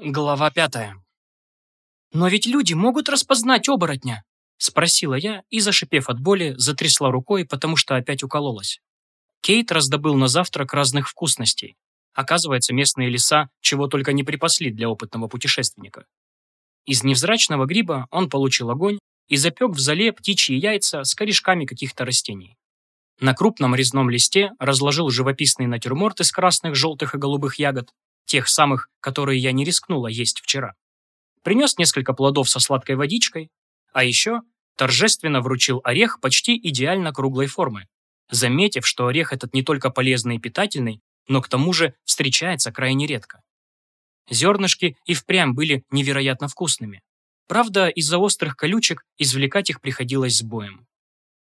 Глава пятая. «Но ведь люди могут распознать оборотня?» Спросила я и, зашипев от боли, затрясла рукой, потому что опять укололась. Кейт раздобыл на завтрак разных вкусностей. Оказывается, местные леса чего только не припасли для опытного путешественника. Из невзрачного гриба он получил огонь и запек в зале птичьи яйца с корешками каких-то растений. На крупном резном листе разложил живописный натюрморт из красных, желтых и голубых ягод, тех самых, которые я не рискнула есть вчера. Принес несколько плодов со сладкой водичкой, а еще торжественно вручил орех почти идеально круглой формы, заметив, что орех этот не только полезный и питательный, но к тому же встречается крайне редко. Зернышки и впрямь были невероятно вкусными. Правда, из-за острых колючек извлекать их приходилось с боем.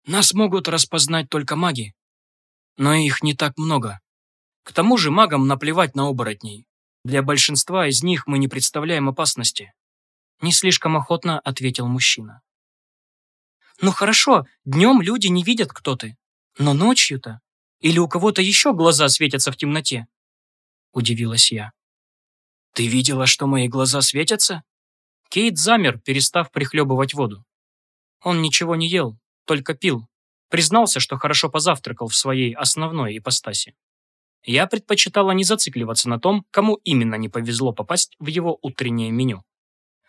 Нас могут распознать только маги, но их не так много. К тому же магам наплевать на оборотней. Для большинства из них мы не представляем опасности. Не слишком охотно ответил мужчина. Ну хорошо, днем люди не видят, кто ты. Но ночью-то? Или у кого-то еще глаза светятся в темноте? Удивилась я. Ты видела, что мои глаза светятся? Кейт замер, перестав прихлебывать воду. Он ничего не ел, только пил. Признался, что хорошо позавтракал в своей основной ипостаси. Я предпочитала не зацикливаться на том, кому именно не повезло попасть в его утреннее меню.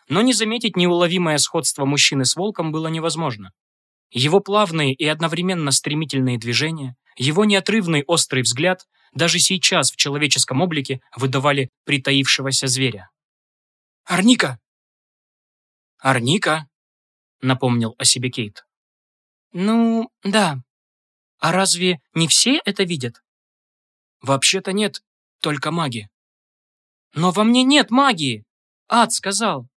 Но не заметить неуловимое сходство мужчины с волком было невозможно. Его плавные и одновременно стремительные движения, его неотрывный острый взгляд даже сейчас в человеческом облике выдавали притаившегося зверя. «Арника!» «Арника!» — напомнил о себе Кейт. «Ну, да. А разве не все это видят?» «Вообще-то нет, только маги». «Но во мне нет магии!» «Ад сказал!»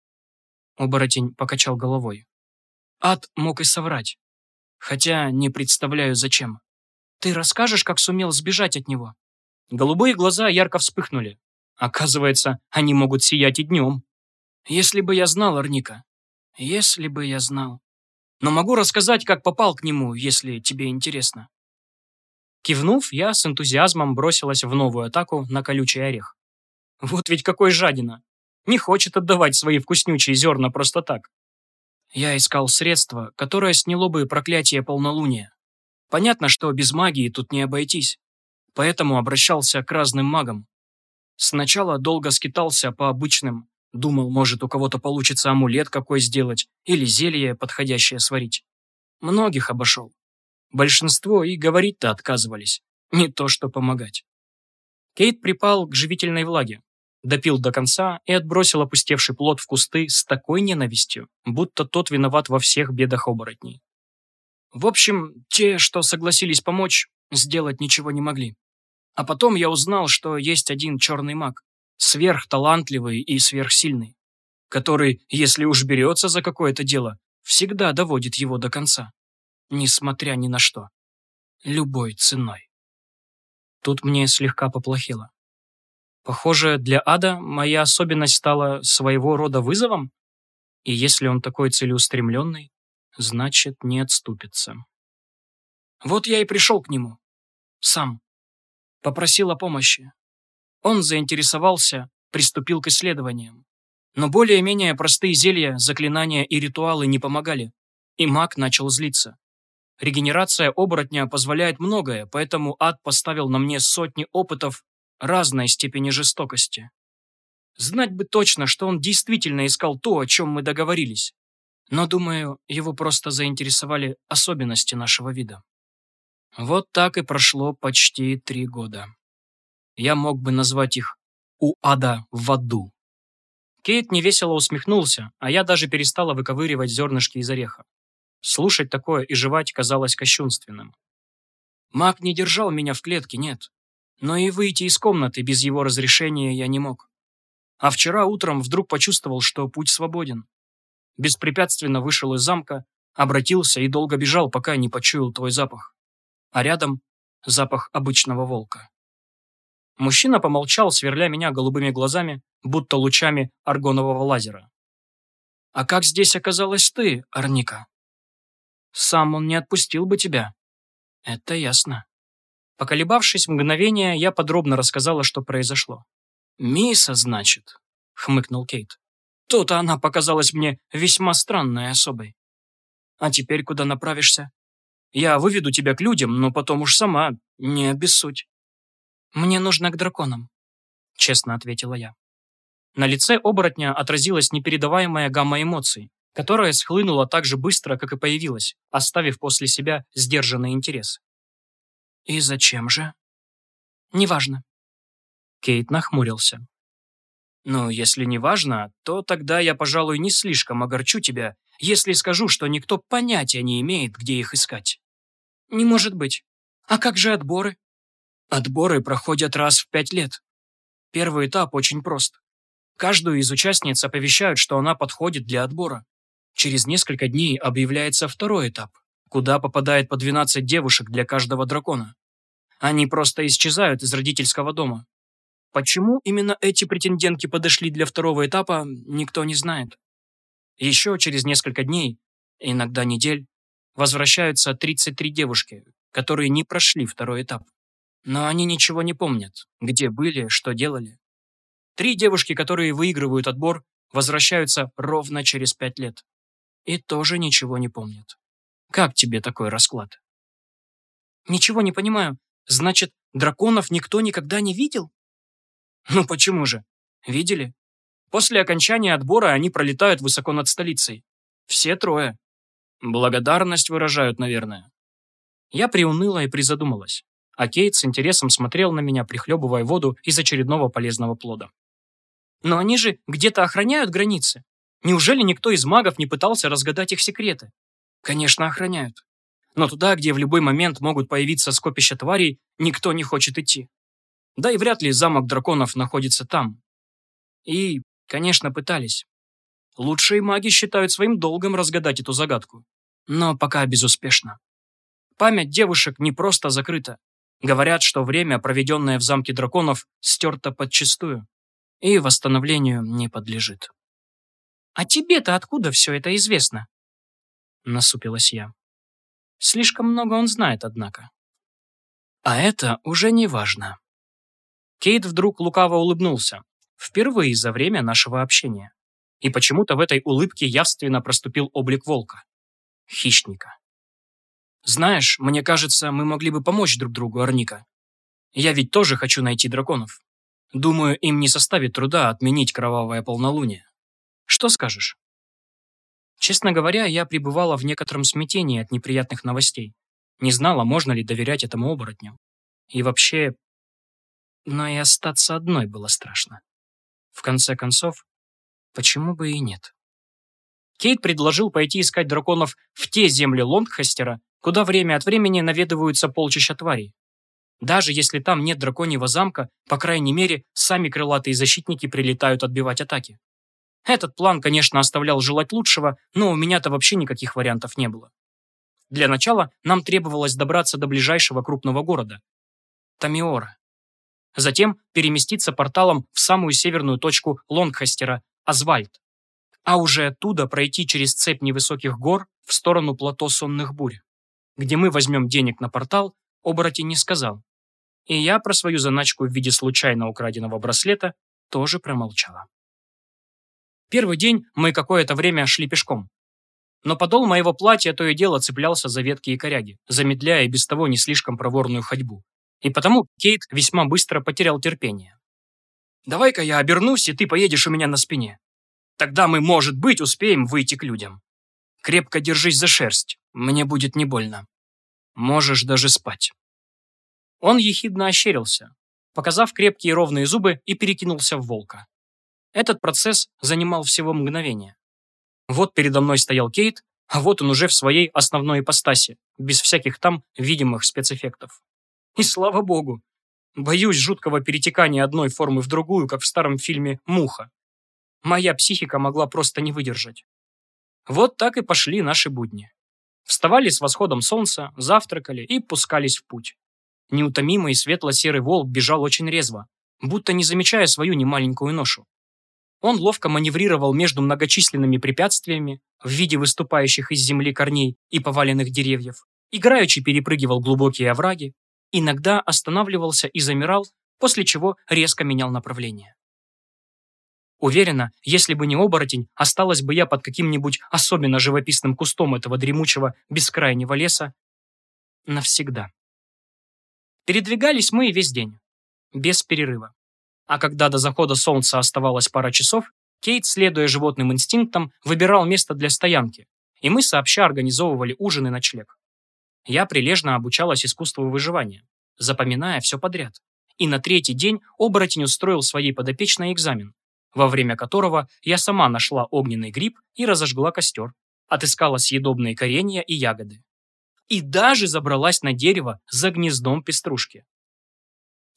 Оборотень покачал головой. Ад мог и соврать. Хотя не представляю, зачем. Ты расскажешь, как сумел сбежать от него? Голубые глаза ярко вспыхнули. Оказывается, они могут сиять и днем. Если бы я знал, Арника. Если бы я знал. Но могу рассказать, как попал к нему, если тебе интересно. Кивнув, я с энтузиазмом бросилась в новую атаку на колючий орех. Вот ведь какой жадина! Не хочет отдавать свои вкуснючие зерна просто так. Я искал средство, которое сняло бы проклятие полнолуния. Понятно, что без магии тут не обойтись. Поэтому обращался к разным магам. Сначала долго скитался по обычным. Думал, может, у кого-то получится амулет какой сделать или зелье подходящее сварить. Многих обошел. Большинство и говорить-то отказывались. Не то что помогать. Кейт припал к живительной влаге, допил до конца и отбросил опустевший плод в кусты с такой ненавистью, будто тот виноват во всех бедах оборотней. В общем, те, что согласились помочь, сделать ничего не могли. А потом я узнал, что есть один черный маг, сверхталантливый и сверхсильный, который, если уж берется за какое-то дело, всегда доводит его до конца несмотря ни на что. Любой ценой. Тут мне слегка поплохело. Похоже, для ада моя особенность стала своего рода вызовом? И если он такой целеустремленный, значит, не отступится. Вот я и пришел к нему. Сам. Попросил о помощи. Он заинтересовался, приступил к исследованиям. Но более-менее простые зелья, заклинания и ритуалы не помогали, и маг начал злиться. Регенерация оборотня позволяет многое, поэтому ад поставил на мне сотни опытов разной степени жестокости. Знать бы точно, что он действительно искал то, о чем мы договорились. Но, думаю, его просто заинтересовали особенности нашего вида. Вот так и прошло почти три года. Я мог бы назвать их «У ада в аду». Кейт невесело усмехнулся, а я даже перестала выковыривать зернышки из ореха. Слушать такое и жевать казалось кощунственным. Маг не держал меня в клетке, нет. Но и выйти из комнаты без его разрешения я не мог. А вчера утром вдруг почувствовал, что путь свободен. Беспрепятственно вышел из замка, обратился и долго бежал, пока не почуял твой запах. А рядом запах обычного волка. Мужчина помолчал, сверля меня голубыми глазами, будто лучами аргонового лазера. «А как здесь оказалась ты, Арника?» Сам он не отпустил бы тебя. Это ясно. Поколебавшись мгновение, я подробно рассказала, что произошло. Миса, значит. — хмыкнул Кейт. «То-то она показалась мне весьма странной особой. А теперь куда направишься? Я выведу тебя к людям, но потом уж сама, не обессудь». «Мне нужно к драконам», — честно ответила я. На лице оборотня отразилась непередаваемая гамма эмоций, которая схлынула так же быстро, как и появилась, оставив после себя сдержанный интерес. «И зачем же?» «Неважно». Кейт нахмурился. «Ну, если не важно, то тогда я, пожалуй, не слишком огорчу тебя, если скажу, что никто понятия не имеет, где их искать». «Не может быть. А как же отборы?» «Отборы проходят раз в пять лет. Первый этап очень прост. Каждую из участниц оповещают, что она подходит для отбора. Через несколько дней объявляется второй этап, куда попадает по 12 девушек для каждого дракона. Они просто исчезают из родительского дома. Почему именно эти претендентки подошли для второго этапа, никто не знает. Еще через несколько дней, иногда недель, возвращаются 33 девушки, которые не прошли второй этап. Но они ничего не помнят, где были, что делали. Три девушки, которые выигрывают отбор, возвращаются ровно через пять лет. И тоже ничего не помнят. Как тебе такой расклад? Ничего не понимаю. Значит, драконов никто никогда не видел? Ну почему же? Видели? После окончания отбора они пролетают высоко над столицей. Все трое. Благодарность выражают, наверное. Я приуныла и призадумалась, а Кейт с интересом смотрел на меня, прихлебывая воду из очередного полезного плода. Но они же где-то охраняют границы. Неужели никто из магов не пытался разгадать их секреты? Конечно, охраняют. Но туда, где в любой момент могут появиться скопища тварей, никто не хочет идти. Да и вряд ли замок драконов находится там. И, конечно, пытались. Лучшие маги считают своим долгом разгадать эту загадку. Но пока безуспешно. Память девушек не просто закрыта. Говорят, что время, проведенное в замке драконов, стерто подчистую и восстановлению не подлежит. «А тебе-то откуда все это известно?» Насупилась я. Слишком много он знает, однако. А это уже не важно. Кейт вдруг лукаво улыбнулся. Впервые за время нашего общения. И почему-то в этой улыбке явственно проступил облик волка. Хищника. Знаешь, мне кажется, мы могли бы помочь друг другу, Арника. Я ведь тоже хочу найти драконов. Думаю, им не составит труда отменить кровавое полнолуние. Что скажешь? Честно говоря, я пребывала в некотором смятении от неприятных новостей. Не знала, можно ли доверять этому оборотню. И вообще... Но и остаться одной было страшно. В конце концов, почему бы и нет? Кейт предложил пойти искать драконов в те земли Лонгхастера, куда время от времени наведываются полчища тварей. Даже если там нет драконьего замка, по крайней мере, сами крылатые защитники прилетают отбивать атаки. Этот план, конечно, оставлял желать лучшего, но у меня-то вообще никаких вариантов не было. Для начала нам требовалось добраться до ближайшего крупного города – Тамиора. Затем переместиться порталом в самую северную точку Лонгхастера – Азвальд. А уже оттуда пройти через цепь невысоких гор в сторону плато Сонных Бурь. Где мы возьмем денег на портал, оборотень не сказал, и я про свою заначку в виде случайно украденного браслета тоже промолчала. Первый день мы какое-то время шли пешком. Но подол моего платья то и дело цеплялся за ветки и коряги, замедляя без того не слишком проворную ходьбу. И потому Кейт весьма быстро потерял терпение. «Давай-ка я обернусь, и ты поедешь у меня на спине. Тогда мы, может быть, успеем выйти к людям. Крепко держись за шерсть, мне будет не больно. Можешь даже спать». Он ехидно ощерился, показав крепкие ровные зубы и перекинулся в волка. Этот процесс занимал всего мгновение. Вот передо мной стоял Кейт, а вот он уже в своей основной ипостаси, без всяких там видимых спецэффектов. И слава богу! Боюсь жуткого перетекания одной формы в другую, как в старом фильме «Муха». Моя психика могла просто не выдержать. Вот так и пошли наши будни. Вставали с восходом солнца, завтракали и пускались в путь. Неутомимый светло-серый волк бежал очень резво, будто не замечая свою немаленькую ношу. Он ловко маневрировал между многочисленными препятствиями в виде выступающих из земли корней и поваленных деревьев, играючи перепрыгивал глубокие овраги, иногда останавливался и замирал, после чего резко менял направление. Уверена, если бы не оборотень, осталась бы я под каким-нибудь особенно живописным кустом этого дремучего бескрайнего леса навсегда. Передвигались мы весь день, без перерыва. А когда до захода солнца оставалось пара часов, Кейт, следуя животным инстинктам, выбирал место для стоянки, и мы сообща организовывали ужин и ночлег. Я прилежно обучалась искусству выживания, запоминая все подряд. И на третий день оборотень устроил своей подопечной экзамен, во время которого я сама нашла огненный гриб и разожгла костер, отыскала съедобные коренья и ягоды. И даже забралась на дерево за гнездом пеструшки.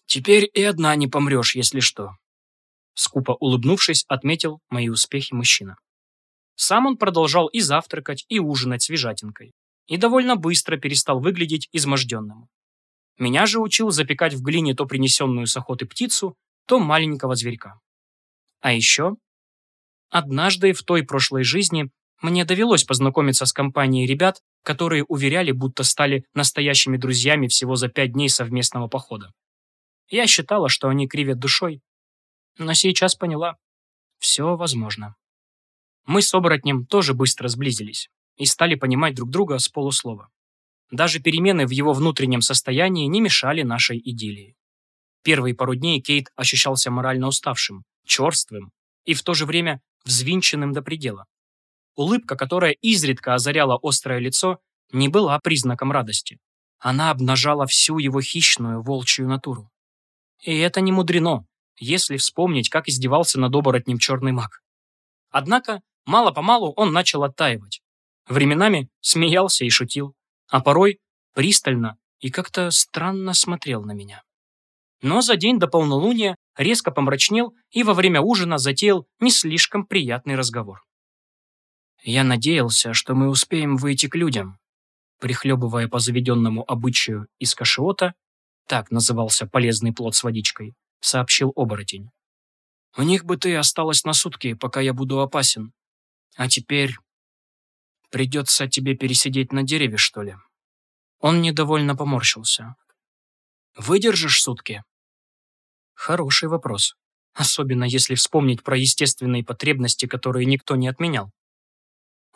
«Теперь и одна не помрешь, если что», скупо улыбнувшись, отметил мои успехи мужчина. Сам он продолжал и завтракать, и ужинать свежатинкой, и довольно быстро перестал выглядеть изможденным. Меня же учил запекать в глине то принесенную с охоты птицу, то маленького зверька. А еще, однажды в той прошлой жизни мне довелось познакомиться с компанией ребят, которые уверяли, будто стали настоящими друзьями всего за пять дней совместного похода. Я считала, что они кривят душой, но сейчас поняла, все возможно. Мы с оборотнем тоже быстро сблизились и стали понимать друг друга с полуслова. Даже перемены в его внутреннем состоянии не мешали нашей идиллии. Первые пару дней Кейт ощущался морально уставшим, черствым и в то же время взвинченным до предела. Улыбка, которая изредка озаряла острое лицо, не была признаком радости. Она обнажала всю его хищную волчью натуру. И это не мудрено, если вспомнить, как издевался над оборотнем черный маг. Однако, мало-помалу он начал оттаивать. Временами смеялся и шутил, а порой пристально и как-то странно смотрел на меня. Но за день до полнолуния резко помрачнел и во время ужина затеял не слишком приятный разговор. Я надеялся, что мы успеем выйти к людям. Прихлебывая по заведенному обычаю из кашиота, так назывался полезный плод с водичкой, сообщил оборотень. «У них бы ты осталась на сутки, пока я буду опасен. А теперь придется тебе пересидеть на дереве, что ли?» Он недовольно поморщился. «Выдержишь сутки?» Хороший вопрос. Особенно если вспомнить про естественные потребности, которые никто не отменял.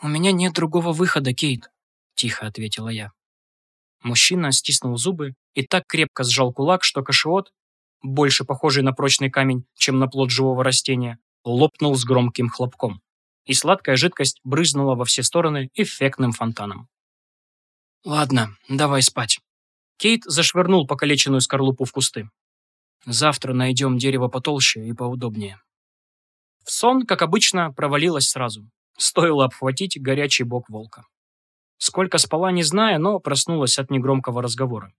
«У меня нет другого выхода, Кейт», — тихо ответила я. Мужчина стиснул зубы и так крепко сжал кулак, что кашиот, больше похожий на прочный камень, чем на плод живого растения, лопнул с громким хлопком. И сладкая жидкость брызнула во все стороны эффектным фонтаном. «Ладно, давай спать». Кейт зашвырнул покалеченную скорлупу в кусты. «Завтра найдем дерево потолще и поудобнее». В сон, как обычно, провалилась сразу. Стоило обхватить горячий бок волка. Сколько спала, не зная, но проснулась от негромкого разговора.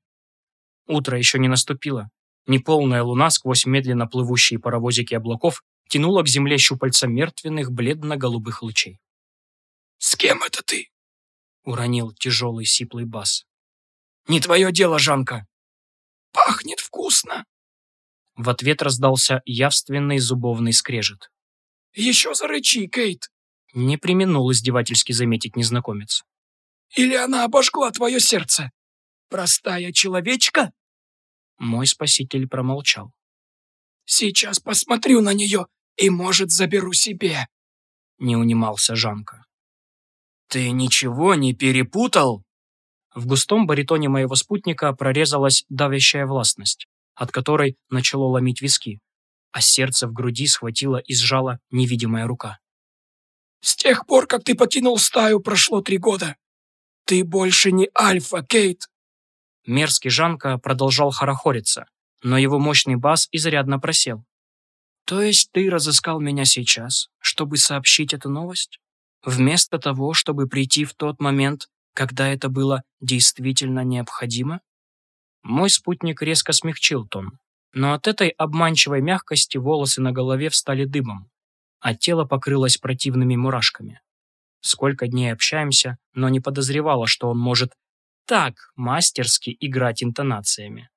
Утро еще не наступило, Неполная луна сквозь медленно плывущие паровозики облаков тянула к земле щупальца мертвенных бледно-голубых лучей. «С кем это ты?» — уронил тяжелый сиплый бас. «Не твое дело, Жанка!» «Пахнет вкусно!» В ответ раздался явственный зубовный скрежет. «Еще зарычи, Кейт!» — не применул издевательски заметить незнакомец. «Или она обожгла твое сердце? Простая человечка?» Мой спаситель промолчал. «Сейчас посмотрю на нее и, может, заберу себе», — не унимался Жанка. «Ты ничего не перепутал?» В густом баритоне моего спутника прорезалась давящая властность, от которой начало ломить виски, а сердце в груди схватило и сжала невидимая рука. «С тех пор, как ты покинул стаю, прошло три года. Ты больше не Альфа, Кейт. Мерзкий Жанка продолжал хорохориться, но его мощный бас изрядно просел. «То есть ты разыскал меня сейчас, чтобы сообщить эту новость? Вместо того, чтобы прийти в тот момент, когда это было действительно необходимо?» Мой спутник резко смягчил тон, но от этой обманчивой мягкости волосы на голове встали дыбом, а тело покрылось противными мурашками. Сколько дней общаемся, но не подозревала, что он может так мастерски играть интонациями.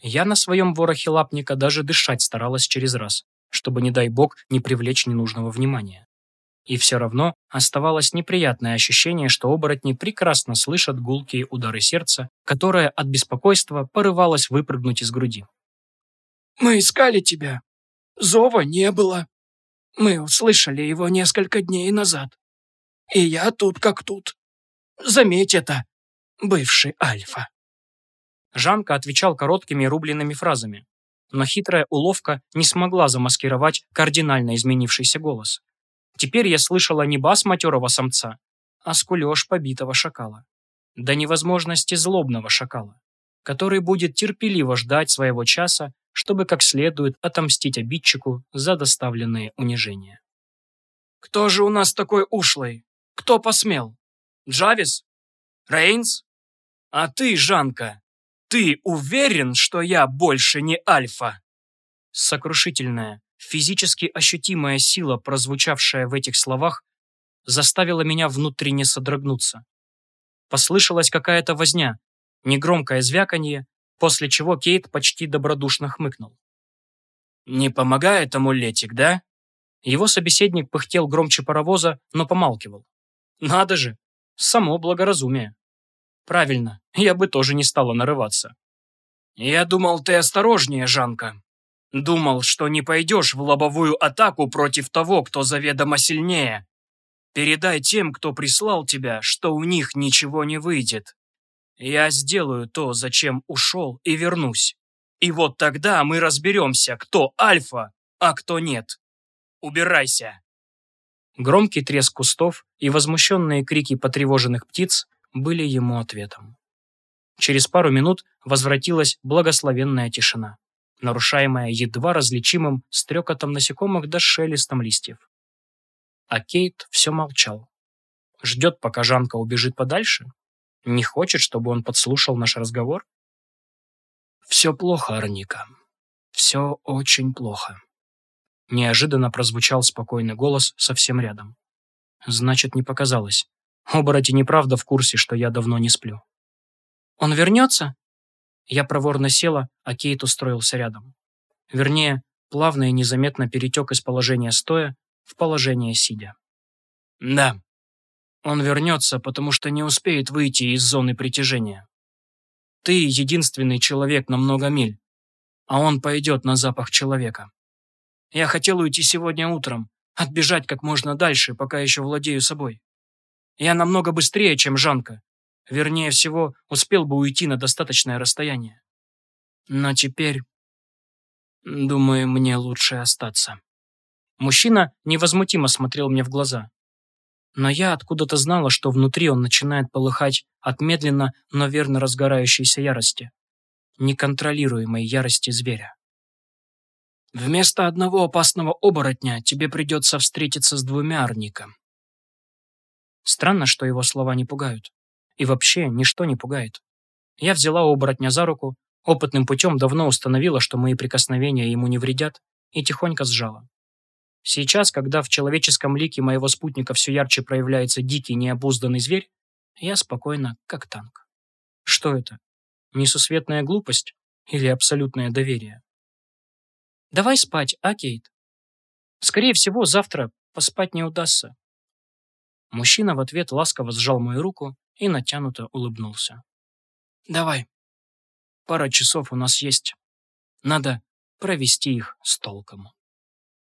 Я на своем ворохе лапника даже дышать старалась через раз, чтобы, не дай бог, не привлечь ненужного внимания. И все равно оставалось неприятное ощущение, что оборотни прекрасно слышат гулкие удары сердца, которое от беспокойства порывалось выпрыгнуть из груди. «Мы искали тебя. Зова не было. Мы услышали его несколько дней назад. И я тут как тут. Заметь это, бывший Альфа». Жанка отвечал короткими рубленными фразами, но хитрая уловка не смогла замаскировать кардинально изменившийся голос. Теперь я слышала не бас матерого самца, а скулеж побитого шакала. До невозможности злобного шакала, который будет терпеливо ждать своего часа, чтобы как следует отомстить обидчику за доставленные унижения. «Кто же у нас такой ушлый? Кто посмел? Джавис? Рейнс? А ты, Жанка, ты уверен, что я больше не Альфа?» Сокрушительная, физически ощутимая сила, прозвучавшая в этих словах, заставила меня внутренне содрогнуться. Послышалась какая-то возня, негромкое звяканье, после чего Кейт почти добродушно хмыкнул. «Не помогает амулетик, да?» Его собеседник пыхтел громче паровоза, но помалкивал. «Надо же! Само благоразумие!» «Правильно, я бы тоже не стала нарываться». «Я думал, ты осторожнее, Жанка. Думал, что не пойдешь в лобовую атаку против того, кто заведомо сильнее. Передай тем, кто прислал тебя, что у них ничего не выйдет. Я сделаю то, зачем ушел, и вернусь. И вот тогда мы разберемся, кто альфа, а кто нет. Убирайся!» Громкий треск кустов и возмущенные крики потревоженных птиц были ему ответом. Через пару минут возвратилась благословенная тишина, нарушаемая едва различимым стрекотом насекомых да шелестом листьев. А Кейт все молчал. Ждет, пока Жанка убежит подальше? Не хочет, чтобы он подслушал наш разговор? «Все плохо, Арника. Все очень плохо». Неожиданно прозвучал спокойный голос совсем рядом. Значит, не показалось. Оборотень неправда в курсе, что я давно не сплю. «Он вернется?» Я проворно села, а Кейт устроился рядом. Вернее, плавно и незаметно перетек из положения стоя в положение сидя. «Да, он вернется, потому что не успеет выйти из зоны притяжения. Ты единственный человек на много миль, а он пойдет на запах человека. Я хотел уйти сегодня утром, отбежать как можно дальше, пока еще владею собой. Я намного быстрее, чем Жанка. Вернее всего, успел бы уйти на достаточное расстояние. Но теперь, думаю, мне лучше остаться. Мужчина невозмутимо смотрел мне в глаза. Но я откуда-то знала, что внутри он начинает полыхать от медленно, но верно разгорающейся ярости. Неконтролируемой ярости зверя. Вместо одного опасного оборотня тебе придется встретиться с двумя Арника. Странно, что его слова не пугают. И вообще, ничто не пугает. Я взяла оборотня за руку, опытным путем давно установила, что мои прикосновения ему не вредят, и тихонько сжала. Сейчас, когда в человеческом лике моего спутника все ярче проявляется дикий необузданный зверь, я спокойно, как танк. Что это? Несусветная глупость или абсолютное доверие? Давай спать, а, Кейт? Скорее всего, завтра поспать не удастся. Мужчина в ответ ласково сжал мою руку и натянуто улыбнулся. Давай. Пара часов у нас есть. Надо провести их с толком.